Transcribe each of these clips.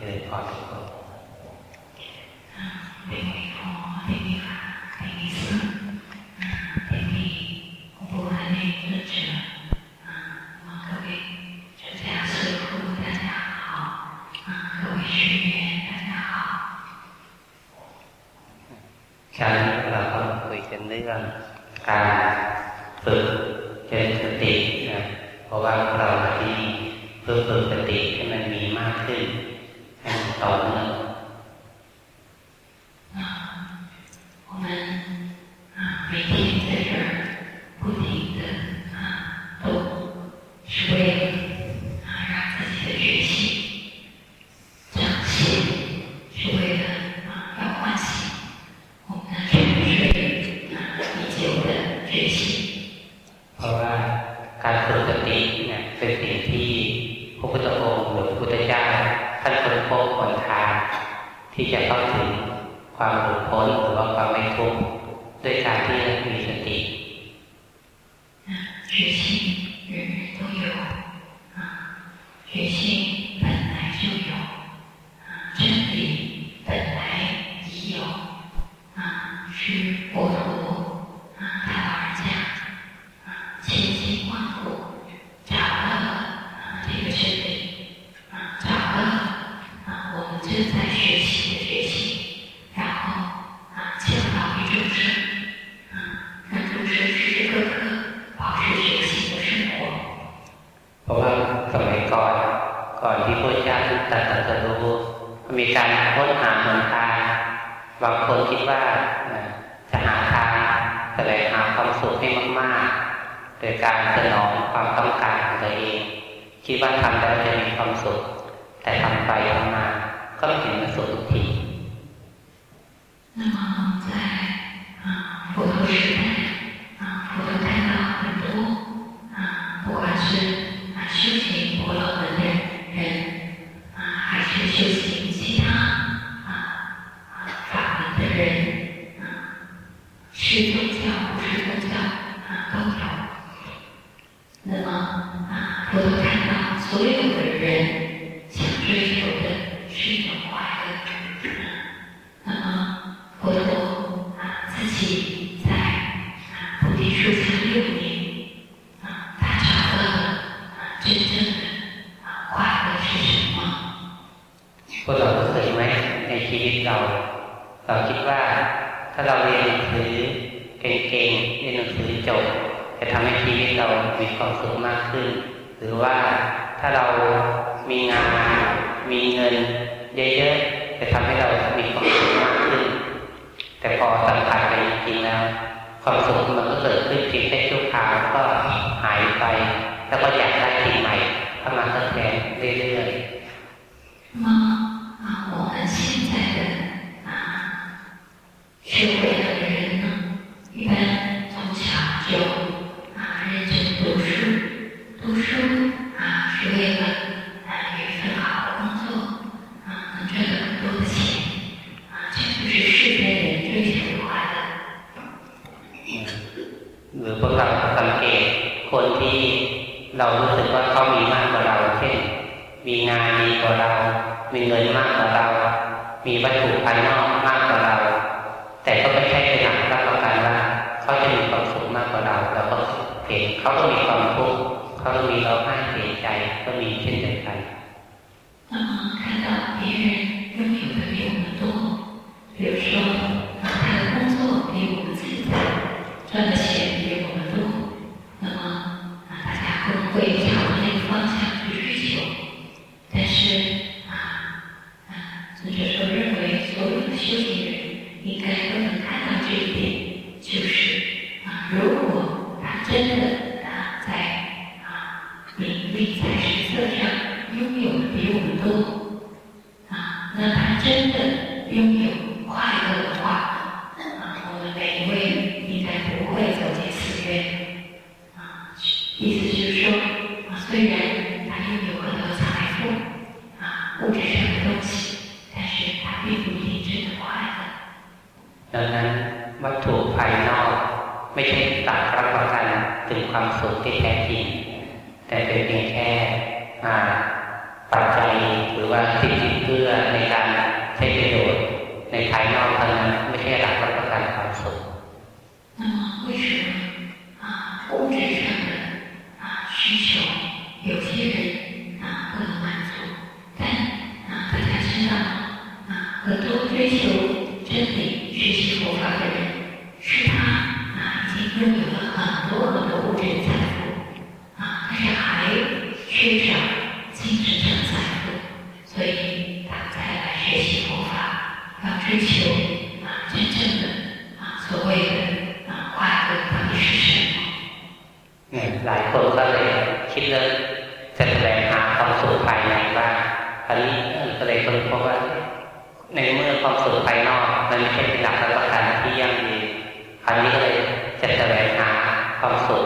เจริ ราะว่าสมัยก่อนก่อนที่พระเจ้าท่านตรัสรู้มีการค้นหาหนทางบางคนคิดว่าจะหาทางแสวงหาความสุขให้มากๆโดยการสนองความต้องการของตัวเอง คิดว่าทำแล้วจะมีความสุข แต่ทำไปทำมาก็ไม่เห็นมันสุขทุกที 那么在啊佛陀时代啊，佛陀看到很多 รือพวกเราสังเกตคนที่เรารู้สึกว่าเขามีมากกว่าเรา เช่น มีงานดีกว่าเรา มีเงินมากกว่าเรา มีวัตถุภายนอกมากกว่าเรา แต่ก็ไม่ใช่เป็นหลักรับประกันว่าเขาจะมีความสุขมากกว่าเราเราก็เห็นเขาก็มีความทุกข์เขาก็มีร้องไห้เสียใจก็มีเช่นเดียวกัน 那么看到别人拥有的比我们多，比如说啊，他的工作比我们自在， 赚的钱比我们多，那么啊，大家会不会朝那个方向去追求？但是啊啊，尊者说认为所有的修行人应该都能看到这一点，就是啊，如果他真的啊在啊名利财色上拥有的比我们多啊，那他真的 ที่แท้จริง แต่เป็นเพียงแค่อ่า ปัจจัยหรือว่าสิ่งที่เพื่อในการใช้ประโยชน์ในภายนอกเท่านั้นไม่ใช่หลักรับประกันความสุข那么为什么啊物质上的啊需求有些人啊不能满足，但啊大家知道啊很多追求真理、学习佛法的人，是他啊已经拥有了很多 所以他才来学习佛法，要追求啊真正的啊所谓的啊快乐到底是什么？เนี่ยหลายคนก็เลยคิดเรื่องจะแสดงหาความสุขภายในบ้างอันนี้ก็เลยคนพบว่า ในเมื่อความสุขภายนอกมันไม่ใช่เป็นหลักรับประกันที่ยั่งยืนอันนี้ก็เลยจะแสวงหาความสุข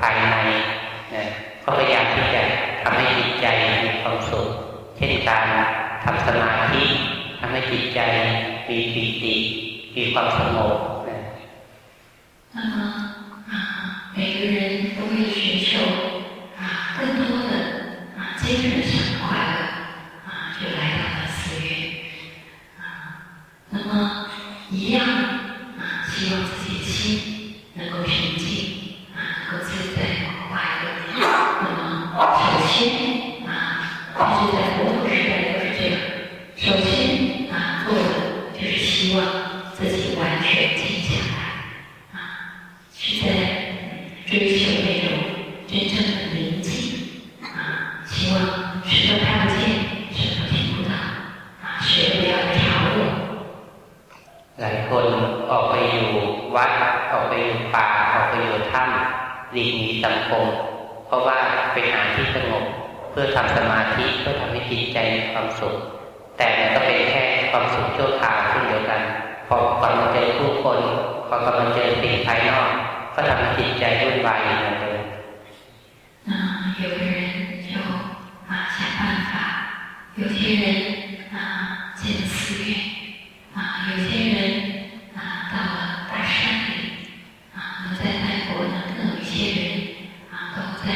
ภายในเนี่ยก็พยายามที่จะทำให้จิตใจมีความสุข เช่นการทำสมาธิทำให้จิตใจมีปีติมีความสงบนะ那么啊，每个人都会寻 จิตใจมีความสุข แต่มันก็เป็นแค่ความสุขชั่วคราวเช่นเดียวกัน พอกำลังเจอผู้คนพอกำลังเจอสิ่งภายนอก ก็ทำให้จิตใจวุ่นวายเหมือนเดิม 那有的人就啊想办法，有些人啊建寺院，啊有些人啊到了大山里，啊那在泰国呢更有一些人啊都在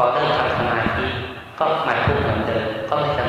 พอเริ่มทำสมาธิก็มาทุกข์เหมือนเดิมก็ไม่ส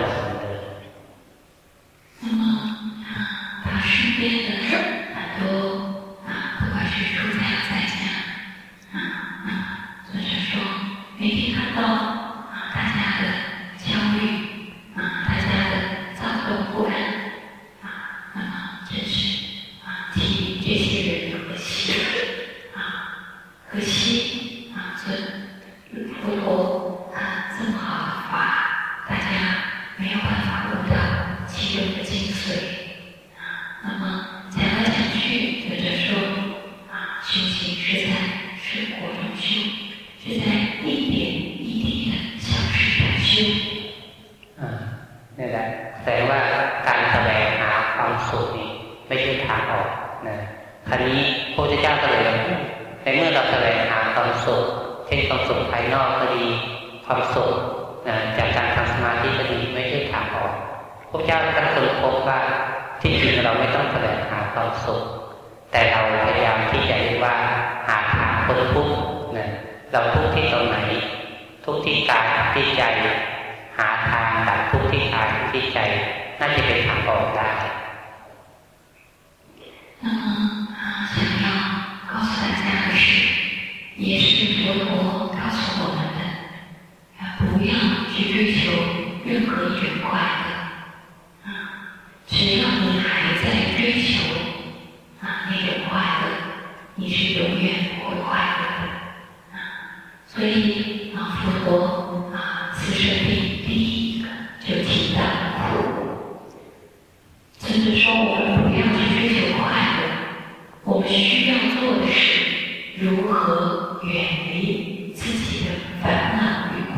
如何远离自己的烦恼与苦，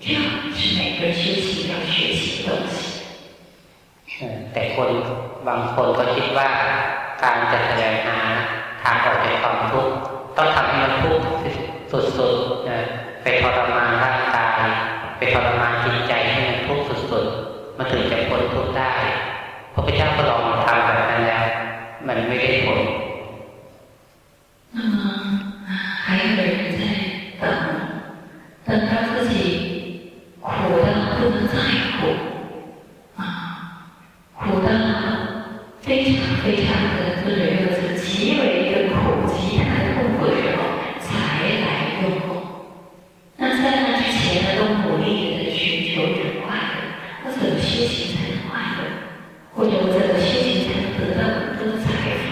这样是每个修行要学习的东西。แต่คนบางคนก็คิดว่าการจะแสวงหาทางออกจากความทุกข์ต้องทำให้มันทุกข์สุดๆนะไปทรมานร่างกายไปทรมานจิตใจให้มันทุกข์สุดๆมันถึงจะพ้นทุกข์ได้พระพุทธเจ้าก็ลอง 那么，还有人在等，等到自己苦到不能再苦啊，苦到非常非常的、令人一个极为的苦、极大的痛苦的时候，才来用。那在那之前呢，都努力的在寻求着快乐，我怎么修行才能快乐？或者我怎么修行才能得到更多的财富？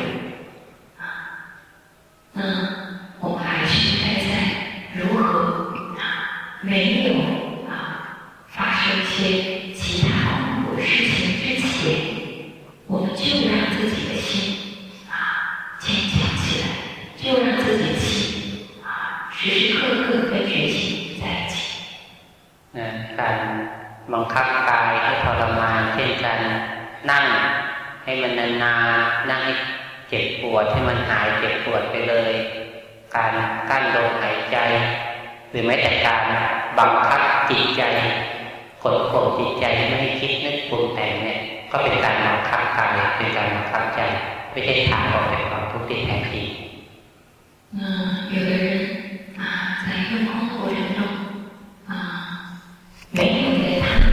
หรือแม้แต่การบังคับจิตใจกดข่มจิตใจไม่ให้คิดนึกปรุงแต่งเนี่ยก็เป็นการบังคับกายเป็นการบังคับใจไม่ใช่ทางออกจากความทุกข์ที่แท้จริง那有的人啊，在一个生活程中啊，没有在踏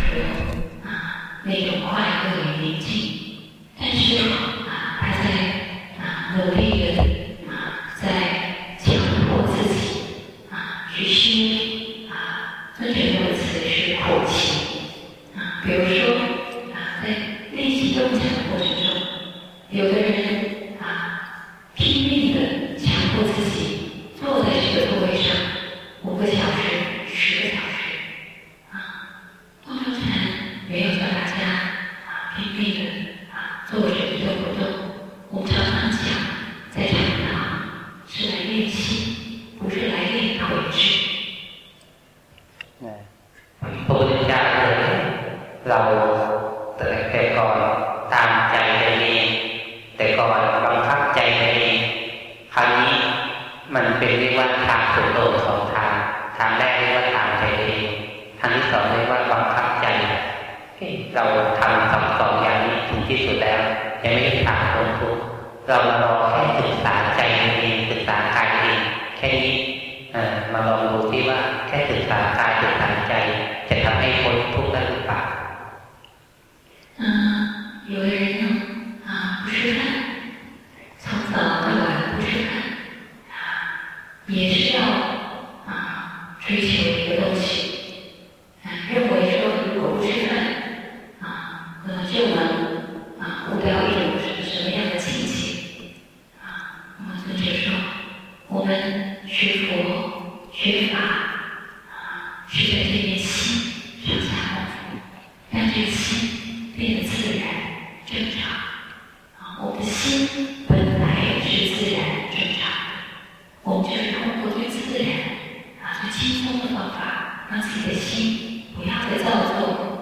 让自己的心不要再造作，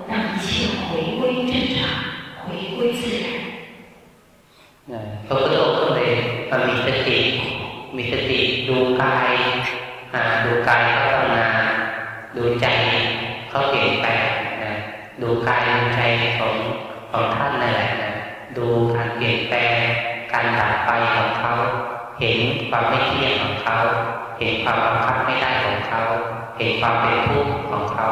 让一切回归正常，回归自然。พระพุทธองค์ก็เลยมีสติมีสติดูกายดูกายเขาทำงานดูใจเขาเปลี่ยนแปลงนะดูกายดูใจของของท่านนั่นแหละนะดูการเปลี่ยนแปลงการดับไปของเขา เห็นความไม่เที่ยงของเขา เห็นความบังคับไม่ได้ของเขา เห็นความเป็นทุกข์ของเขา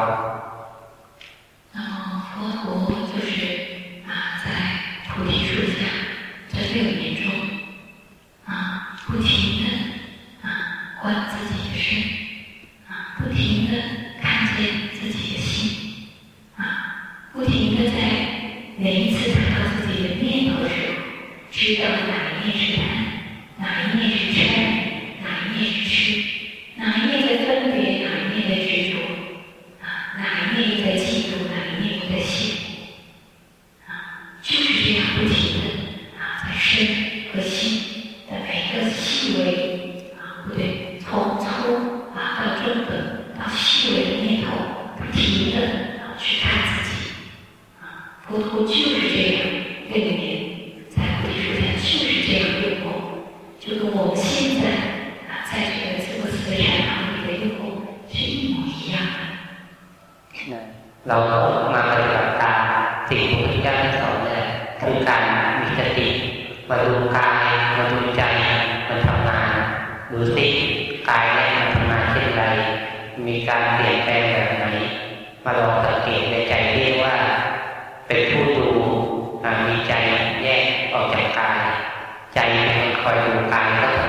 กายก็ท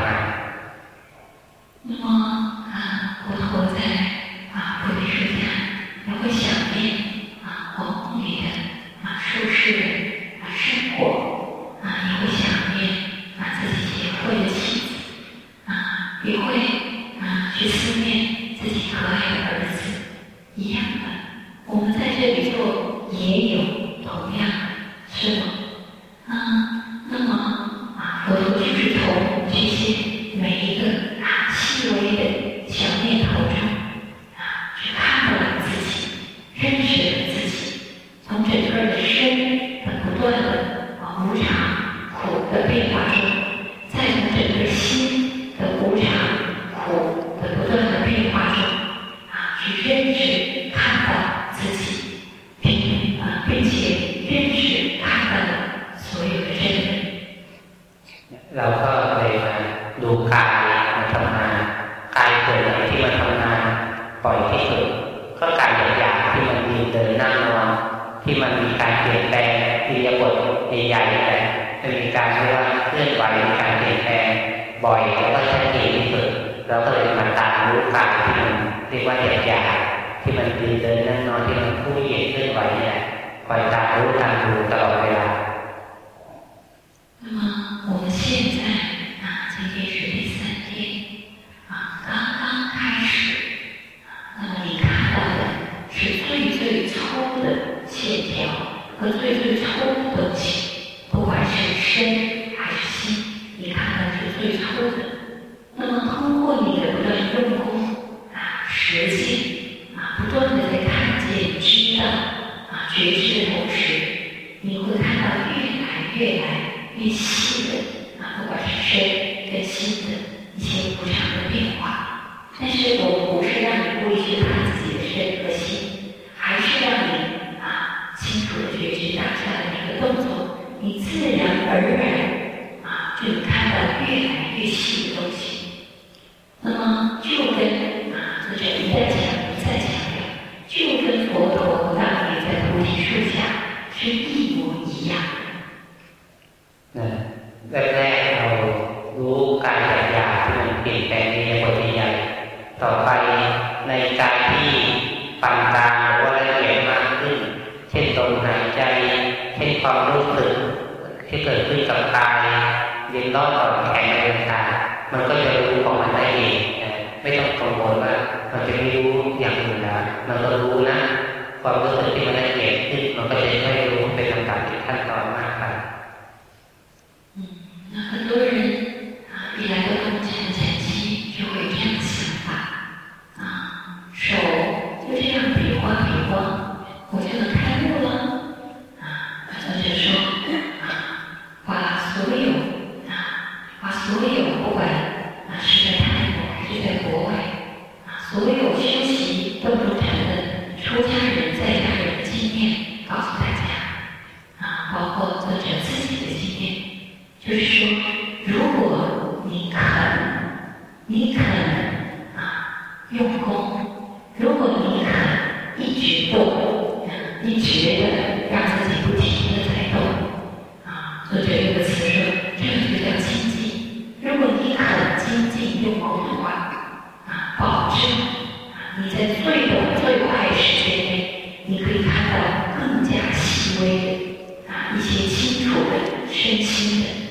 时间内你可以看到更加细微的啊一些清楚的身心的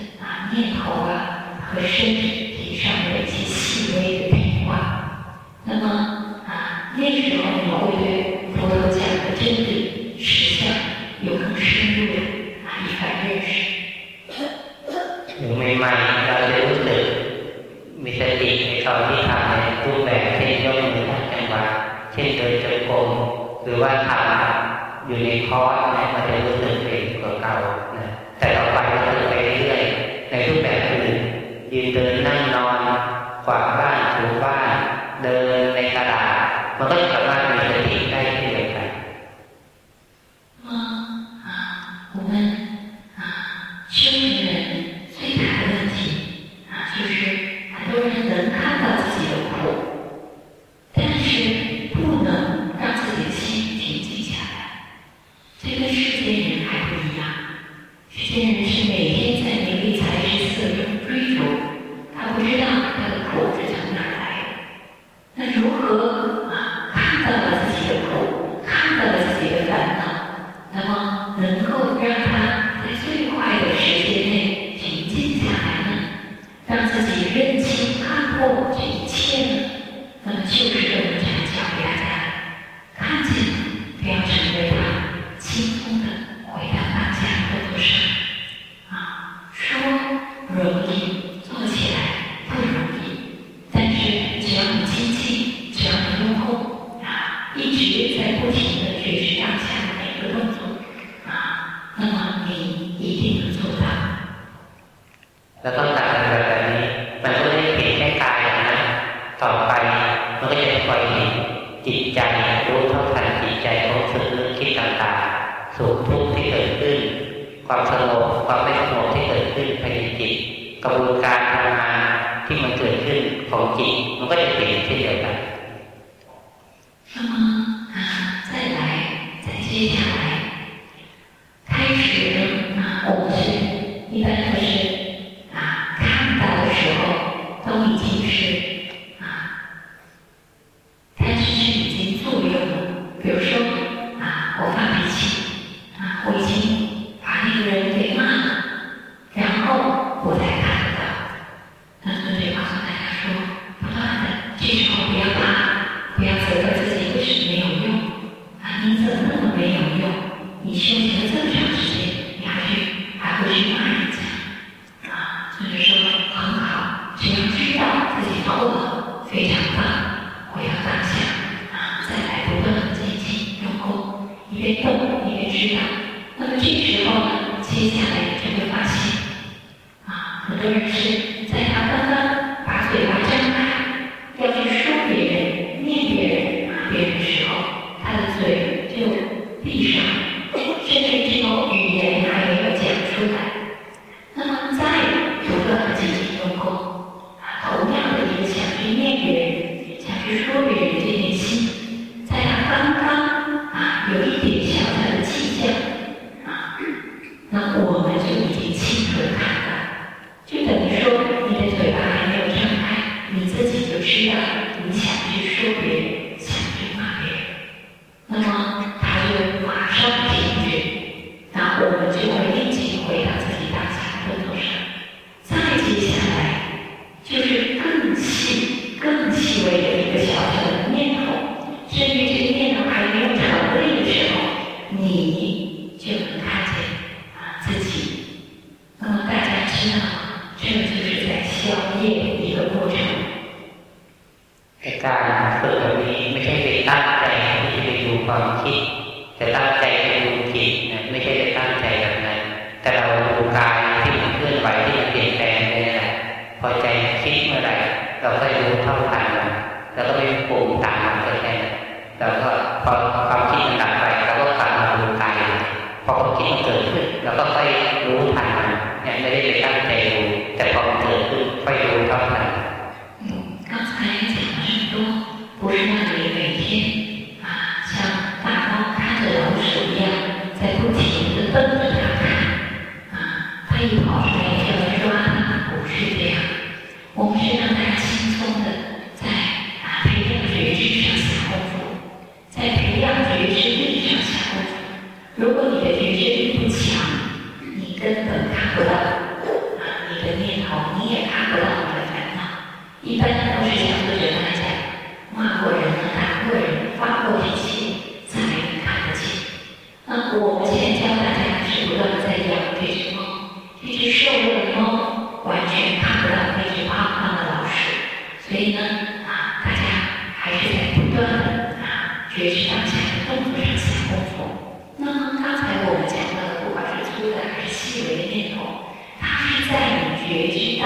一直在不停的觉知当下每个动作啊，那么你一定能做到。แล้วตองการทำแบนี้ มันก็ได้เห็แค่กายนะ ต่อไปมันก็จะคอยเห็จิตใจรู้ทันจิใจของสึกนึคิดต่างๆสุขทุกข์ที่เกิดขึ้น ความสงบความไม่สงบที่เกิดขึ้นภายในจิตกระบวนการทำงานที่มันเกิดขึ้นของจิตมันก็จะเปลี่ยนเช่นเดียวกัน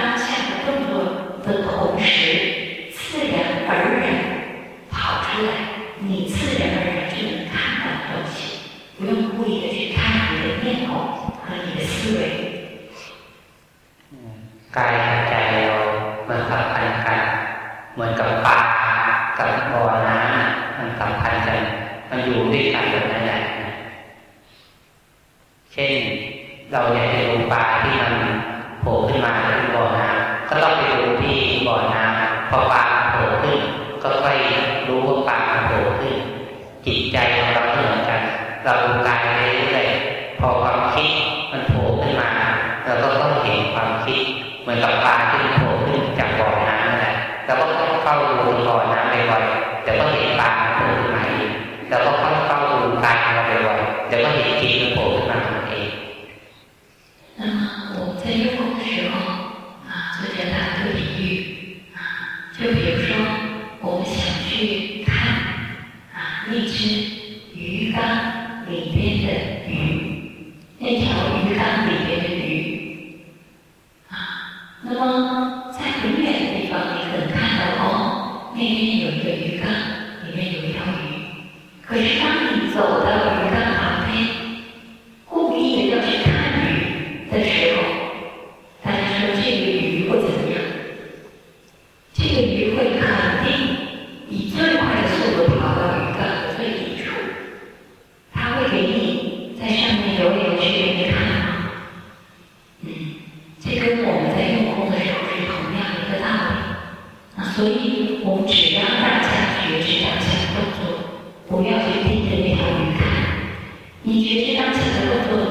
当下的动作的头所以我们只要大家觉知当下的动作不要去盯着那条鱼看。你觉知当下的动作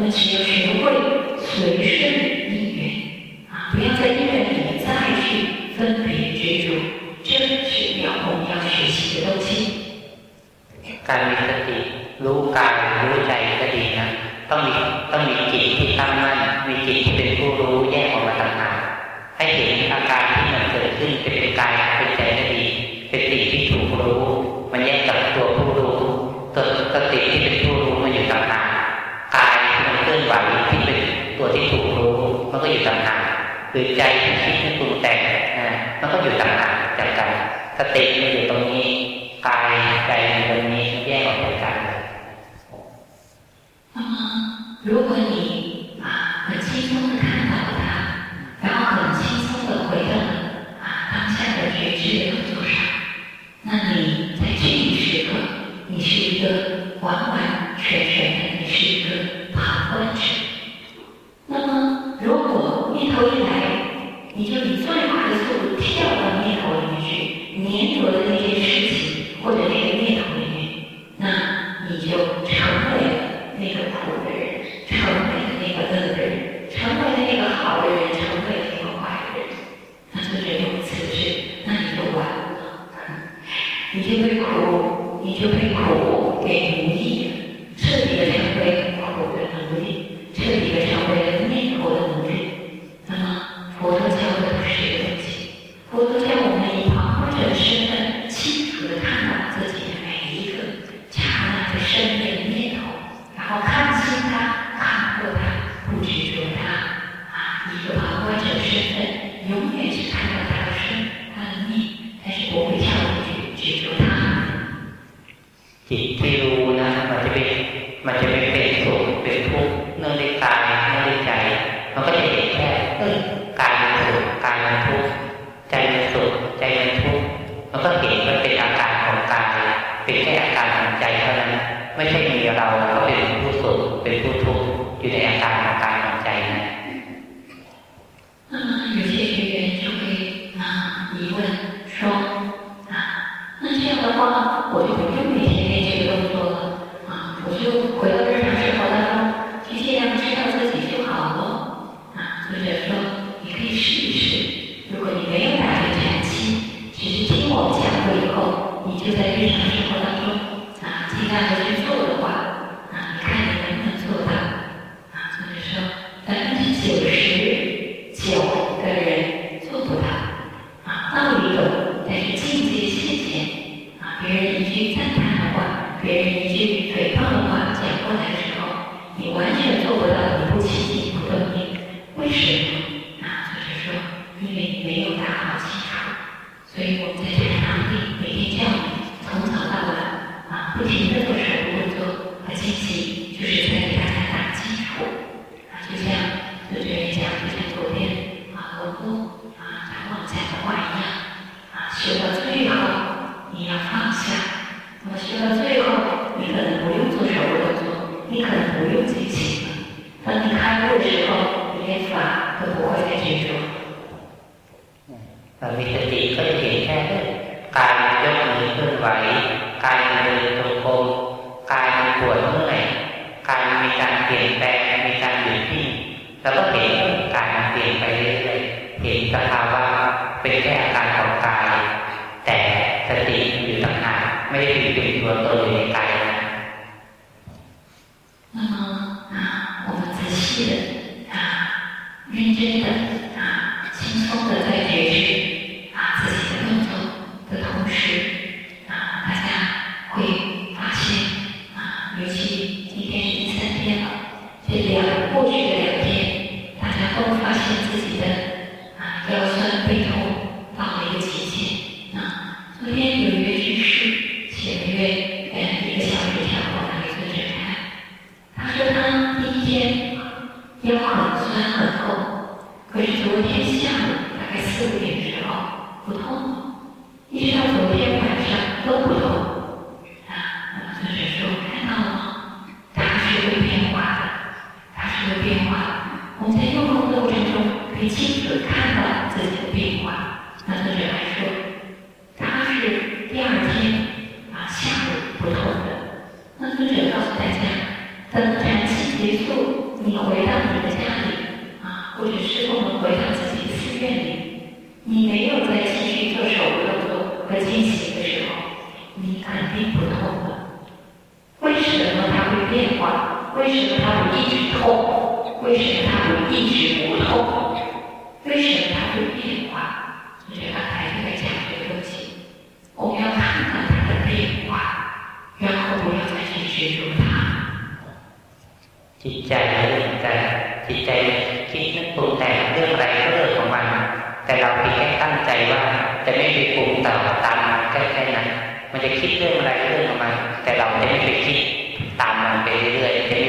们只要学会随顺因缘啊，不要在因缘里面再去分别执着，这是秒我们要学习的东西。การมีสติรู้กายรู้ใจก็ดีนะต้องมีต้องมีจิตที่ตั้งมั่นมีจิตที่เป็นผู้รู้แยกออกมาต่างหากให้เห็นอาการที่มันเกิดขึ้นเป็นกายเป็นใจก็ดี เป็นสิ่ที่ถูกรู้ มันแยกกับตัวผู้รู้ตัวสติที่เป็น มันก็อยู่ต่างหากคือใจที่คิดที่ปรุงแต่งนะมันก็อยู่ต่างหากจากกันสติมันอยู่ตรงนี้กายใจอยู่ตรงนี้แยกออกจากกัน如果你啊很轻松的看到它，然后很轻松的回到啊当下的觉知的工作上，那你在这一时刻，你是一个完完我一来你就 จิตที่รู้นะ มันจะเป็นมันจะไม่เป็นสุขเป็นทุกข์เนื่องในกายเนื่องในใจ มันก็จะเห็นแค่เออกายมันสุขกายมันทุกข์ใจมันสุขใจมันทุกข์มันก็เห็นมันเป็นอาการของกายเป็นแค่อาการของใจเท่านั้น ไม่ใช่มีเรา สถาวะ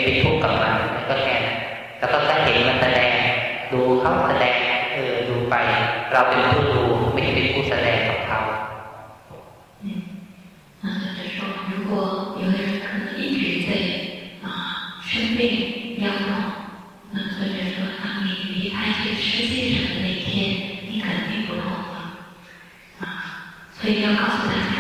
เป็นทุกข์กับมันก็แค่แล้วก็ถ้าเห็นมันแสดง ดูเขาแสดงเออดูไป เราเป็นผู้ดูไม่เป็นผู้แสดงกับเขา所以要告诉大家。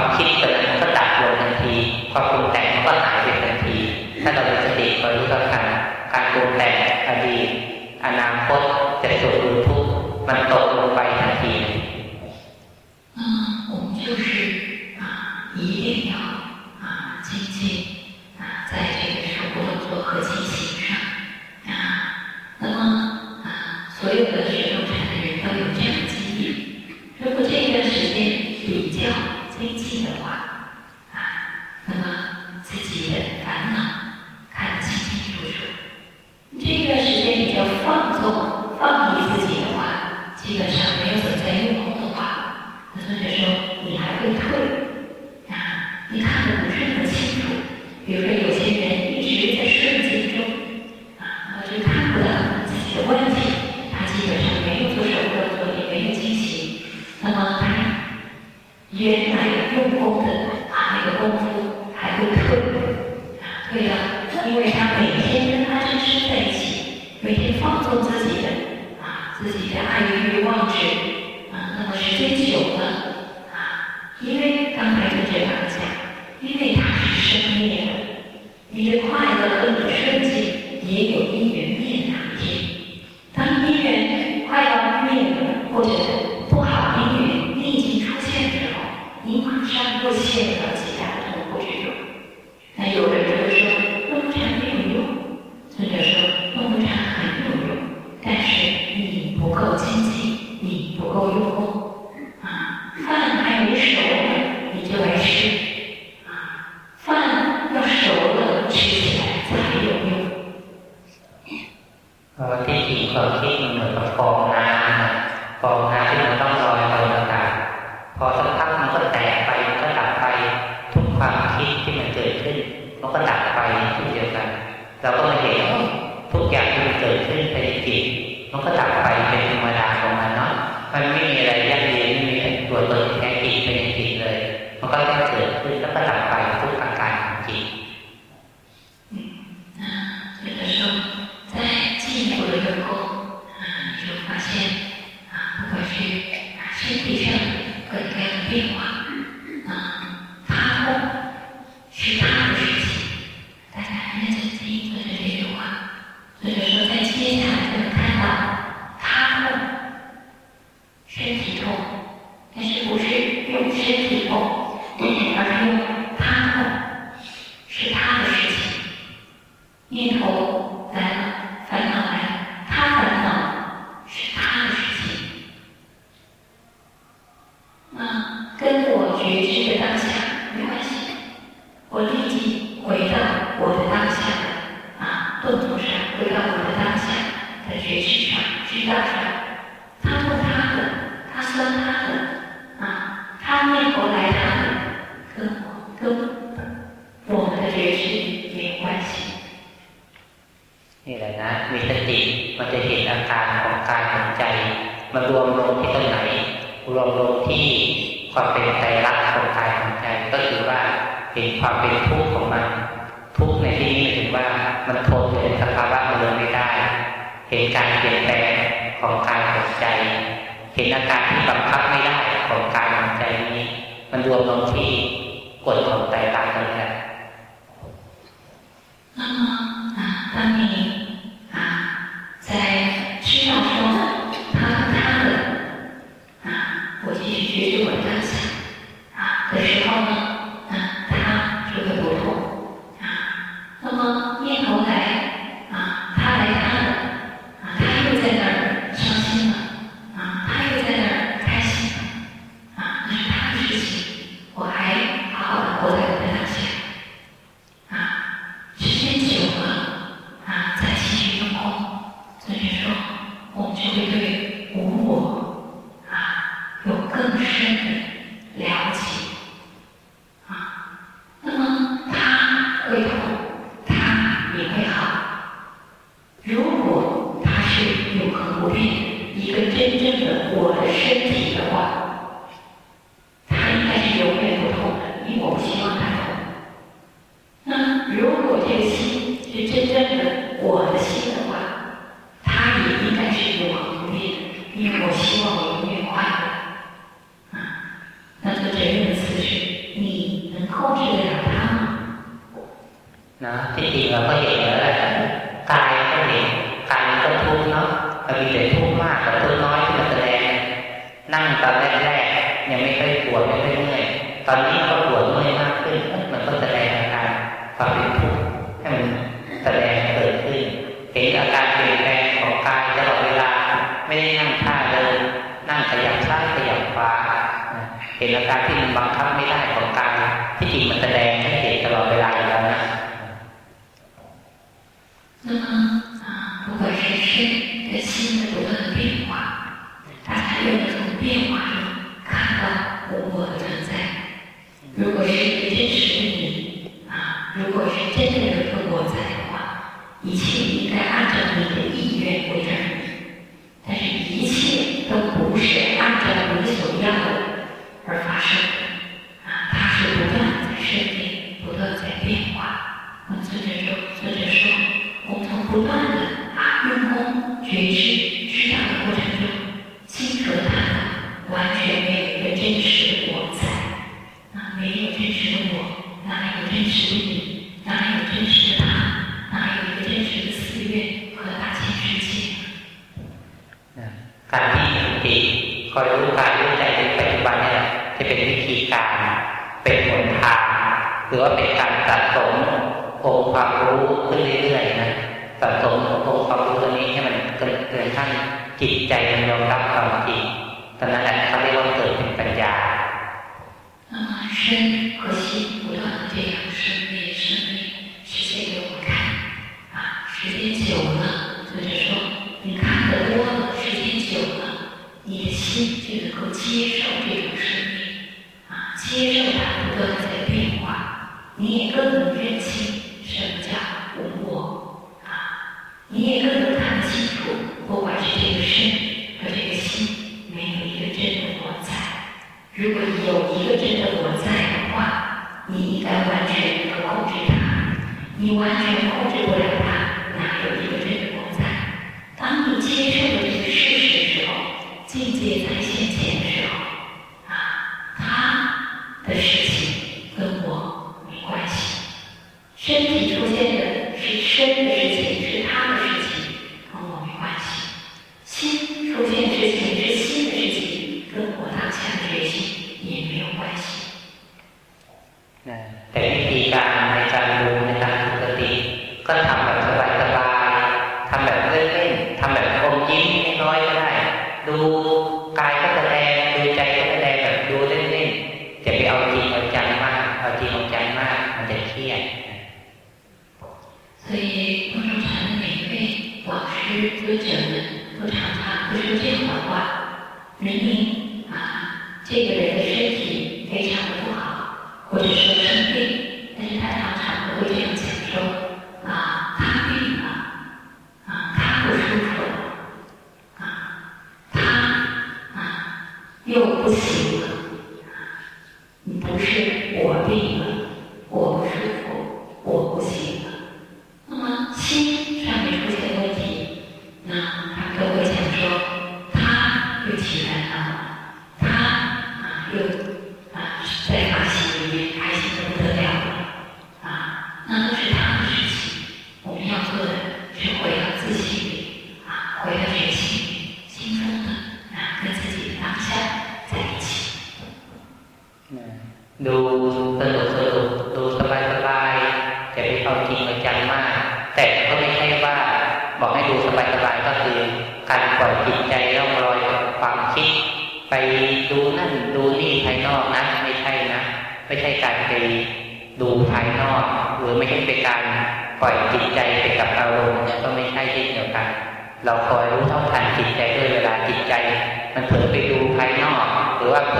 ความคิดตัวนั้นก็ดับลงทันที ความปรุงแต่งก็หายไปทันที ถ้าเรามีสติคอยรู้เท่าทันการปรุงแต่งอดีตอนาคตจะสุดรู้ทุกมันตกลงไปทันทีอ่าผ就是啊一定要啊精进啊在这个生活中和积极 ที่มันเหมือนกับฟองน้ำฟองน้ำที่มันต้องลอยไปอากาศพอสักพักมันก็แตกไปมันก็ดับไปทุกความคิดที่มันเกิดขึ้น มันก็ดับไปทุกเดียวกัน เราก็มาเห็นทุกอย่างที่มันเกิดขึ้นในจิตมันก็ดับไปเป็นธรรมดาของมันเนาะมันไม่มีอะไรยั่งยืนไม่มีตัวตนแท้จริงเป็นจิตเลย มันก็แค่เกิดขึ้นแล้วก็ดับไป 有各种变化中看到我的存在。如果是一个真实的你啊，如果是真正的一个我在的话，一切应该按照你的意。是身的事情是他的事情跟我没关系。心出现事情是心的事情跟我当下的事情也没有关系。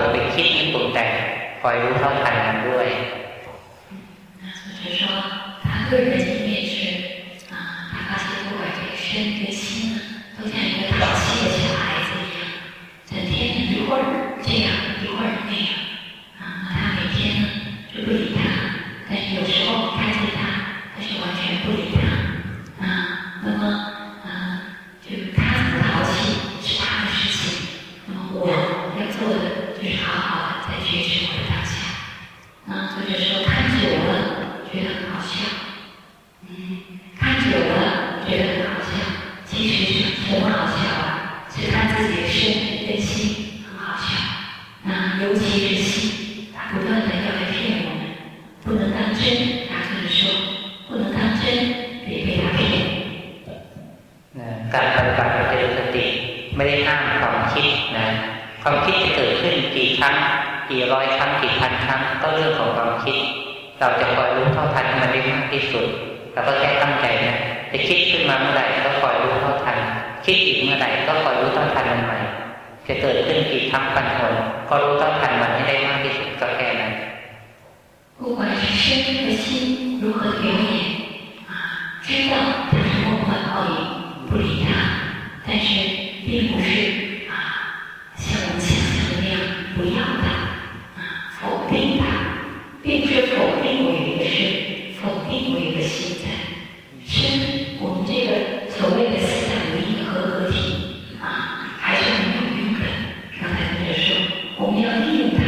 ลอไปคิดนึกปรุงแต่งคอยรู้เท่าทันมันด้วย就是说，他个人的经验是啊，他发现不管这个身跟心呢，都像一个淘气的小孩子一样。整天一会儿这样，一会儿那样，啊，他每天呢就不理他，但是有时候看见他，他是完全不理他，啊，那么 ก็เรื่องของความคิด เราจะคอยรู้เท่าทันมันได้มากที่สุดเราก็แค่ตั้งใจนะจะคิดขึ้นมาเมื่อไหร่ก็คอยรู้เท่าทัน คิดอีกเมื่อไหร่ก็คอยรู้เท่าทันมันใหม่จะเกิดขึ้นกี่ครั้งกันหนก็รู้ต้องทันมันให้ได้มากที่สุดก็แค่นั้น不管是身和心如何表演啊，知道它是梦幻泡影，不理它，但是并不是 并不是否定我有一个身，否定我有一个心在身，我们这个所谓的四大无一的合合体啊。还是很有用的。刚才同学说，我们要利用它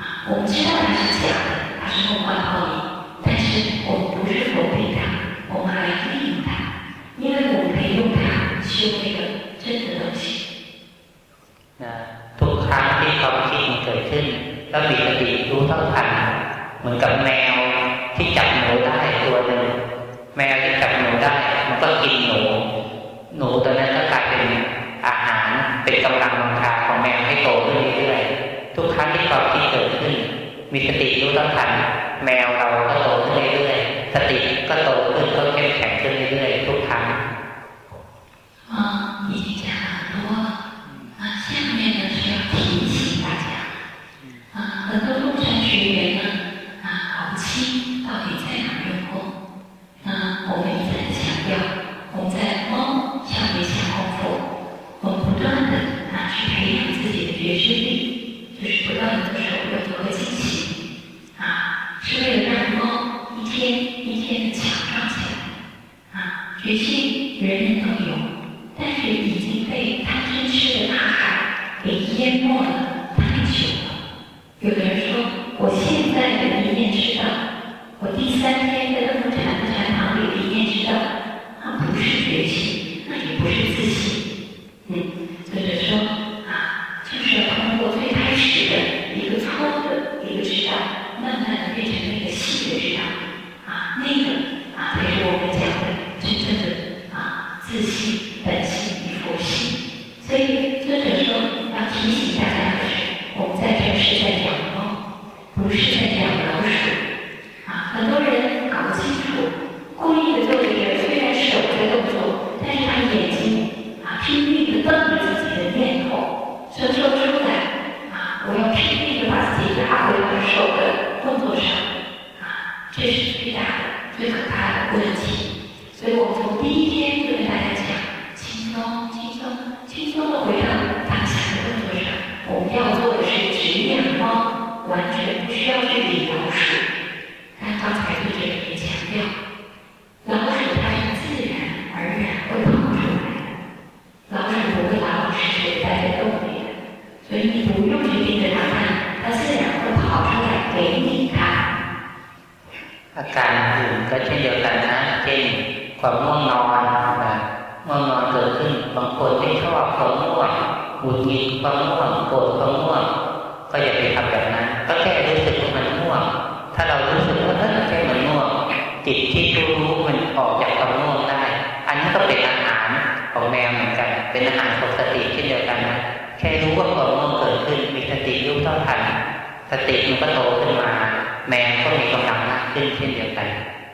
啊，我们知道它是假的，它是梦幻泡影，但是我们不是否定它，我们还要利用它，因为我们可以用它修那个真的东西。นะทุกครั้งที่ความคิดมันเกิดขึ้นแล้วมีสติรู้เท่าทัน เหมือนกับแมวที่จับหนูได้ตัวหนึ่งแมวที่จับหนูได้ มันก็กินหนู หนูตัวนั้นก็กลายเป็นอาหารเป็นกำลังวังคาของแมวให้โตขึ้นเรื่อยๆทุกครั้งที่ความคิดเกิดขึ้น มีสติรู้ต้องทันแมวเราก็โตขึ้นเรื่อยๆสติก็โตขึ้นก็เข้มแข็งขึ้นเรื่อยๆทุกครั้ง啊，已经讲了很多啊，下面呢是要提醒大家啊，很多 到底在哪用功，那我们一再强调，我们在猫下面下功夫。我们不断的啊去培养自己的觉知力，就是不断的做手动和进行，啊，是为了让猫一天一天的强壮起来，啊，觉性人人都有，但是已经被贪嗔痴的大海给淹没了太久了。有的人问题。所以我们从第一天就一天天呆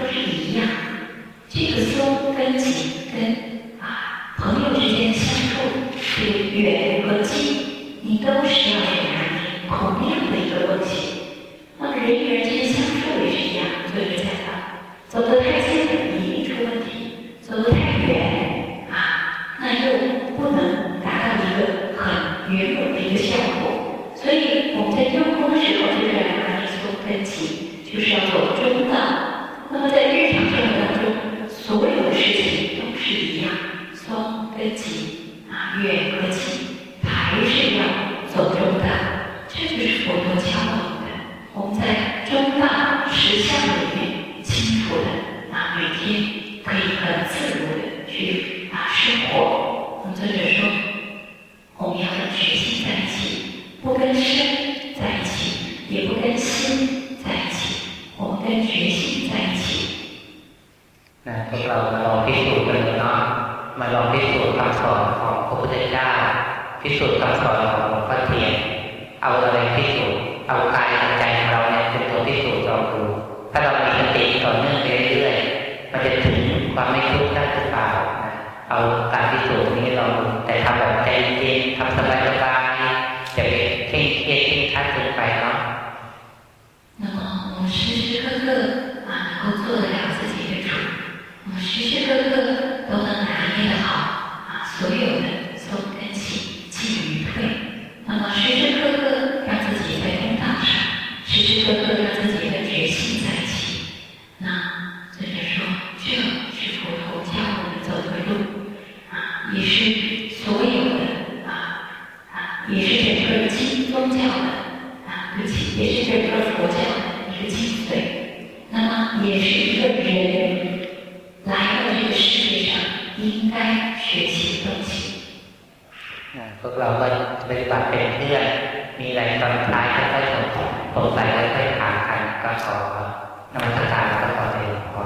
都是一样，这个松跟紧跟。也是整个清宗教的啊，不起，也是整个佛教的一个精髓。那么，也是一个人来到这个世界上应该学习的东西。พวกเราก็ปฏิบัติเป็นเพื่อนมีอะไรตอนท้ายก็ค่อยสงสัยแล้วค่อถามกันก็ขอนมัสการก็ขอเอชพอ